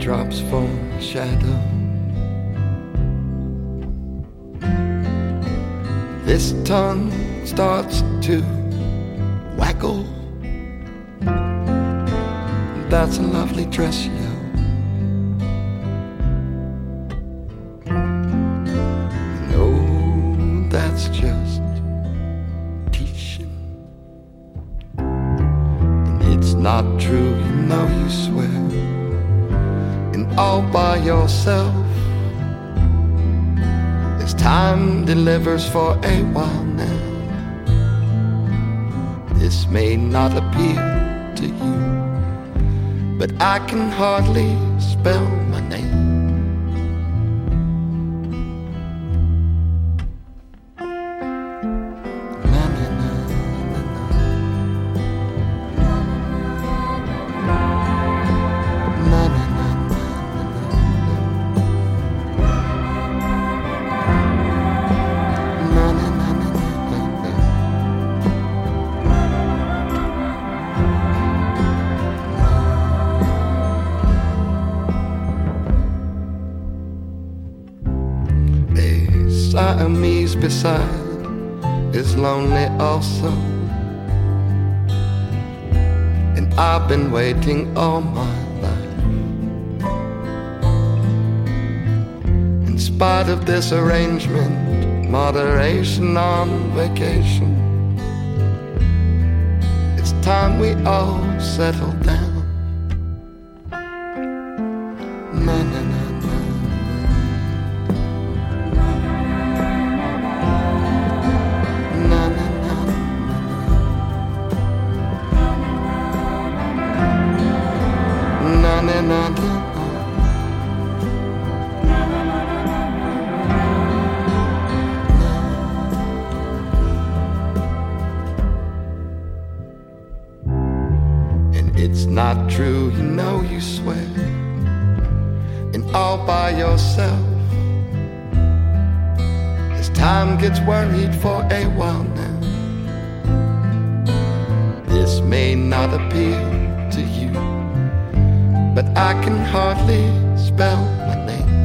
Teardrops from shadow. This tongue starts to waggle. That's a lovely dress, yo. No, that's just teaching. And it's not true, you know you swear. All by yourself. As time delivers for a while now. This may not appeal to you, but I can hardly spell Siamese beside is lonely also. And I've been waiting all my life. In spite of this arrangement, moderation on vacation. It's time we all settle down. It's not true, you know you swear. And all by yourself. As time gets worried for a while now. This may not appeal to you, but I can hardly spell my name.